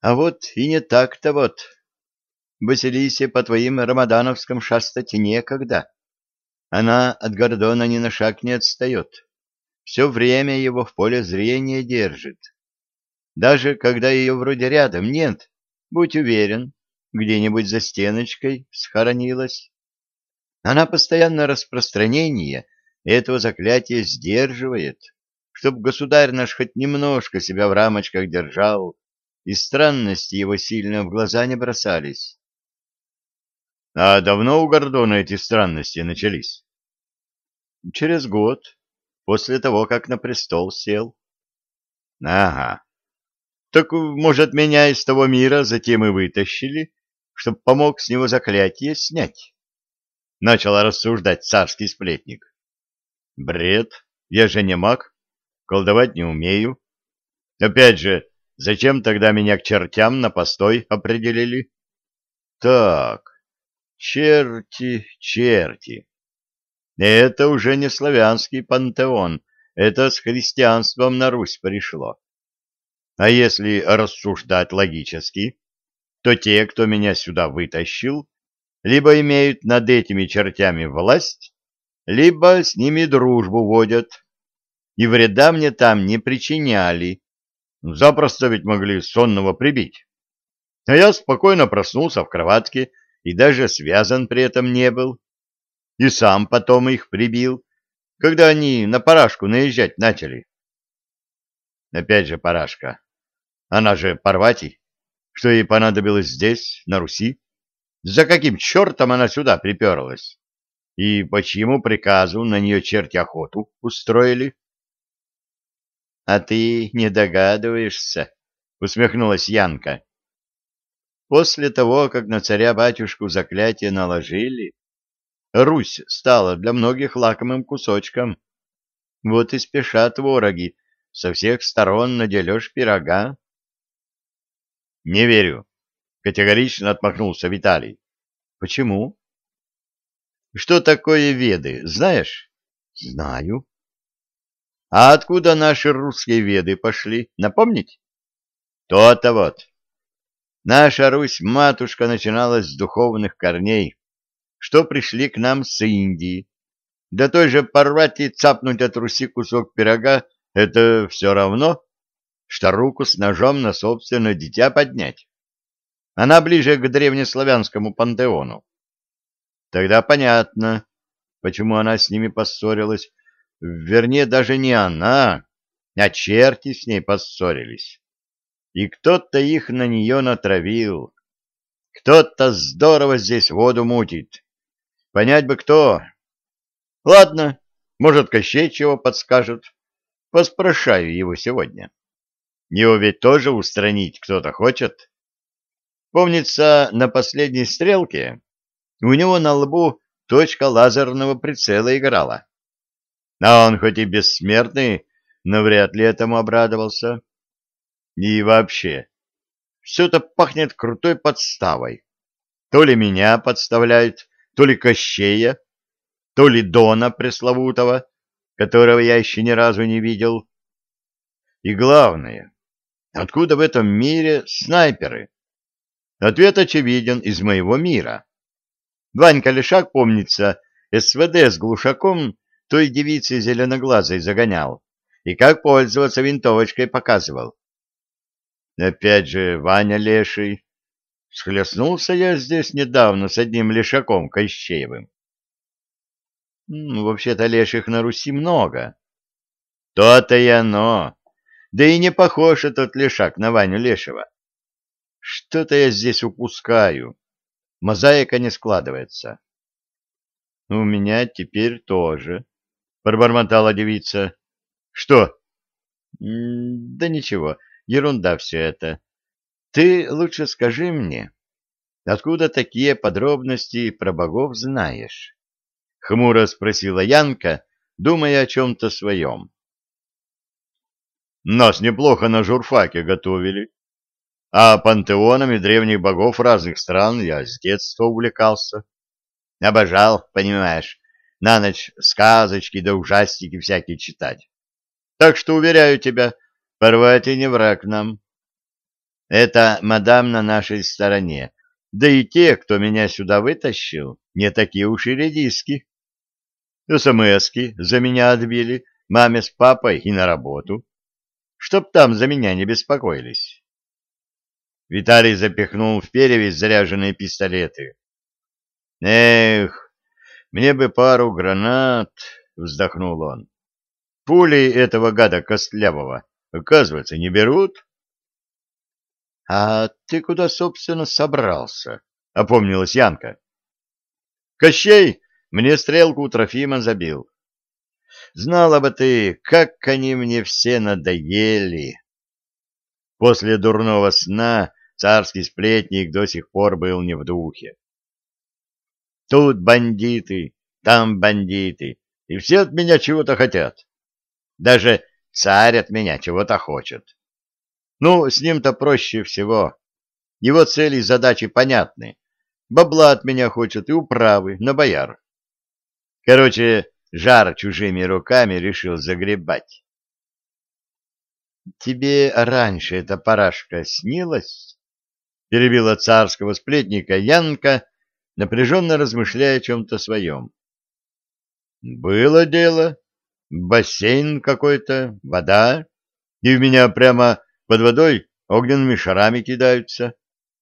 А вот и не так-то вот. Василисе по твоим рамадановским шастать некогда. Она от Гордона ни на шаг не отстает. Все время его в поле зрения держит. Даже когда ее вроде рядом нет, будь уверен, где-нибудь за стеночкой схоронилась. Она постоянно распространение этого заклятия сдерживает, чтоб государь наш хоть немножко себя в рамочках держал, и странности его сильно в глаза не бросались. — А давно у Гордона эти странности начались? — Через год, после того, как на престол сел. — Ага. Так, может, меня из того мира затем и вытащили, чтоб помог с него заклятие снять? Начал рассуждать царский сплетник. Бред, я же не маг, колдовать не умею. Опять же, зачем тогда меня к чертям на постой определили? Так, черти, черти. Это уже не славянский пантеон, это с христианством на Русь пришло. А если рассуждать логически, то те, кто меня сюда вытащил, либо имеют над этими чертями власть, либо с ними дружбу водят, и вреда мне там не причиняли. Запросто ведь могли сонного прибить. А я спокойно проснулся в кроватке и даже связан при этом не был. И сам потом их прибил, когда они на парашку наезжать начали. Опять же парашка. Она же Парвати. Что ей понадобилось здесь, на Руси? За каким чертом она сюда приперлась? И по чьему приказу на нее черти охоту устроили? — А ты не догадываешься, — усмехнулась Янка. После того, как на царя-батюшку заклятие наложили, Русь стала для многих лакомым кусочком. Вот и спешат вороги со всех сторон на дележ пирога. — Не верю, — категорично отмахнулся Виталий. — Почему? — Что такое веды, знаешь? — Знаю. — А откуда наши русские веды пошли, напомнить? — То-то вот. Наша Русь-матушка начиналась с духовных корней, что пришли к нам с Индии. Да той же порвать и цапнуть от Руси кусок пирога — это все равно, что руку с ножом на собственное дитя поднять. Она ближе к древнеславянскому пантеону. Тогда понятно, почему она с ними поссорилась. Вернее, даже не она, а черти с ней поссорились. И кто-то их на нее натравил. Кто-то здорово здесь воду мутит. Понять бы кто. Ладно, может, Кощей чего подскажет. Поспрашаю его сегодня. Его ведь тоже устранить кто-то хочет. Помнится, на последней стрелке у него на лбу точка лазерного прицела играла. А он хоть и бессмертный, но вряд ли этому обрадовался. И вообще, все это пахнет крутой подставой. То ли меня подставляют, то ли Кощея, то ли Дона пресловутого, которого я еще ни разу не видел. И главное, откуда в этом мире снайперы? Ответ очевиден из моего мира. Ванька Лешак, помнится, СВД с глушаком той девицы зеленоглазой загонял и как пользоваться винтовочкой показывал. Опять же, Ваня Леший. Схлестнулся я здесь недавно с одним Лешаком Кощеевым. Вообще-то леших на Руси много. То-то и оно. Да и не похож этот Лешак на Ваню Лешего. Что-то я здесь упускаю. Мозаика не складывается. — У меня теперь тоже, — пробормотала девица. — Что? — Да ничего, ерунда все это. Ты лучше скажи мне, откуда такие подробности про богов знаешь? — хмуро спросила Янка, думая о чем-то своем. — Нас неплохо на журфаке готовили, а пантеонами древних богов разных стран я с детства увлекался. Обожал, понимаешь, на ночь сказочки да ужастики всякие читать. Так что, уверяю тебя, порвать и не враг нам. Это мадам на нашей стороне. Да и те, кто меня сюда вытащил, не такие уж и редиски. СМСки за меня отбили, маме с папой и на работу. Чтоб там за меня не беспокоились. Виталий запихнул в перевязь заряженные пистолеты. «Эх, мне бы пару гранат!» — вздохнул он. «Пули этого гада Костлявого, оказывается, не берут?» «А ты куда, собственно, собрался?» — опомнилась Янка. «Кощей мне стрелку у Трофима забил. Знала бы ты, как они мне все надоели!» После дурного сна царский сплетник до сих пор был не в духе. Тут бандиты, там бандиты, и все от меня чего-то хотят. Даже царь от меня чего-то хочет. Ну, с ним-то проще всего. Его цели и задачи понятны. Бабла от меня хочет и управы на бояр. Короче, жар чужими руками решил загребать. «Тебе раньше эта парашка снилась?» — перебила царского сплетника Янка, напряженно размышляя о чем-то своем. «Было дело. Бассейн какой-то, вода, и в меня прямо под водой огненными шарами кидаются,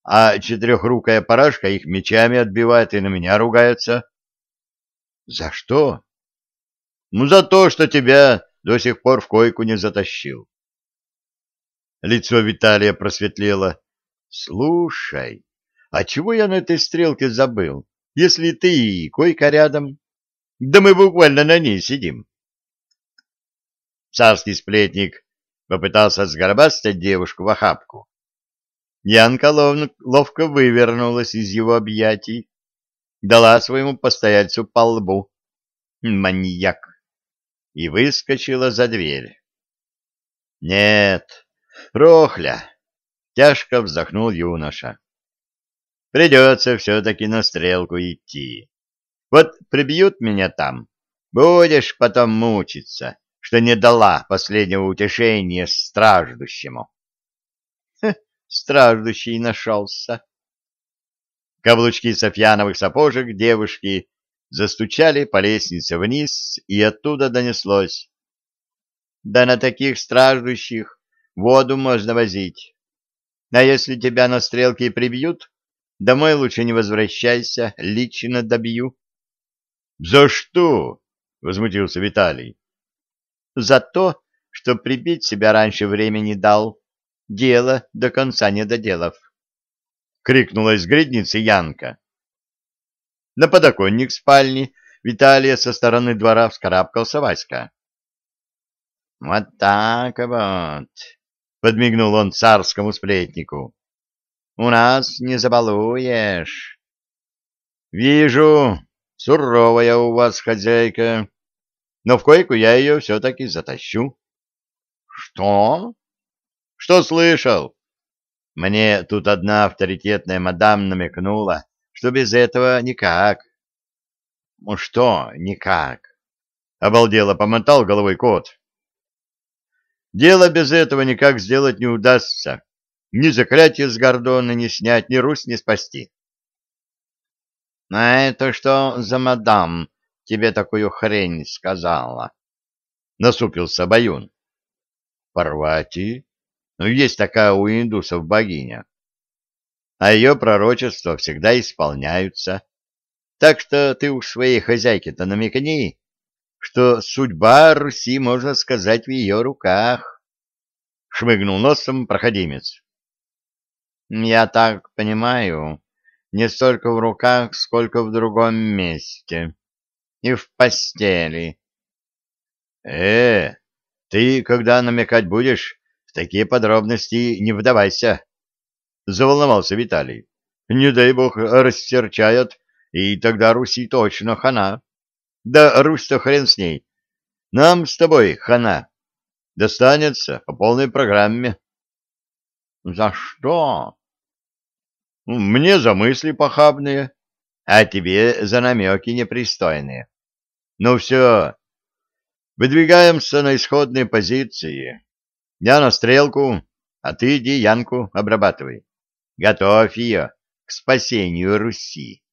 а четырехрукая парашка их мечами отбивает и на меня ругается. За что? Ну, за то, что тебя до сих пор в койку не затащил. Лицо Виталия просветлело. Слушай, а чего я на этой стрелке забыл, если ты и койка рядом? Да мы буквально на ней сидим. Царский сплетник Попытался сгорбастать девушку в охапку. Янка ловко вывернулась из его объятий, дала своему постояльцу по лбу. Маньяк! И выскочила за дверь. Нет, Рохля! Тяжко вздохнул юноша. Придется все-таки на стрелку идти. Вот прибьют меня там, будешь потом мучиться что не дала последнего утешения страждущему. Хе, страждущий нашелся. Каблучки софьяновых сапожек девушки застучали по лестнице вниз, и оттуда донеслось. Да на таких страждущих воду можно возить. А если тебя на стрелке прибьют, домой лучше не возвращайся, лично добью. — За что? — возмутился Виталий за то, что прибить себя раньше времени дал, дело до конца не доделав. Крикнула из гридницы Янка. На подоконник спальни Виталия со стороны двора вскарабкался Васька. — Вот так вот, — подмигнул он царскому сплетнику. — У нас не забалуешь. — Вижу, суровая у вас хозяйка, но в койку я ее все-таки затащу. — Что? — Что слышал? Мне тут одна авторитетная мадам намекнула, что без этого никак. — Ну что никак? — обалдело помотал головой кот. — Дело без этого никак сделать не удастся. Ни заклятие с Гордона не снять, ни Русь не спасти. — А это что за мадам? тебе такую хрень сказала? — насупился Баюн. — Парвати? Ну, есть такая у индусов богиня. А ее пророчества всегда исполняются. Так что ты уж своей хозяйке-то намекни, что судьба Руси, можно сказать, в ее руках. Шмыгнул носом проходимец. — Я так понимаю, не столько в руках, сколько в другом месте, и в постели. Э, ты, когда намекать будешь, в такие подробности не вдавайся, заволновался Виталий. Не дай бог растерчают, и тогда Руси точно хана. Да Русь-то хрен с ней. Нам с тобой хана. Достанется по полной программе. За что? Мне за мысли похабные а тебе за намеки непристойные. Ну все, выдвигаемся на исходные позиции. Я на стрелку, А ты иди Янку обрабатывай. Готовь ее к спасению Руси.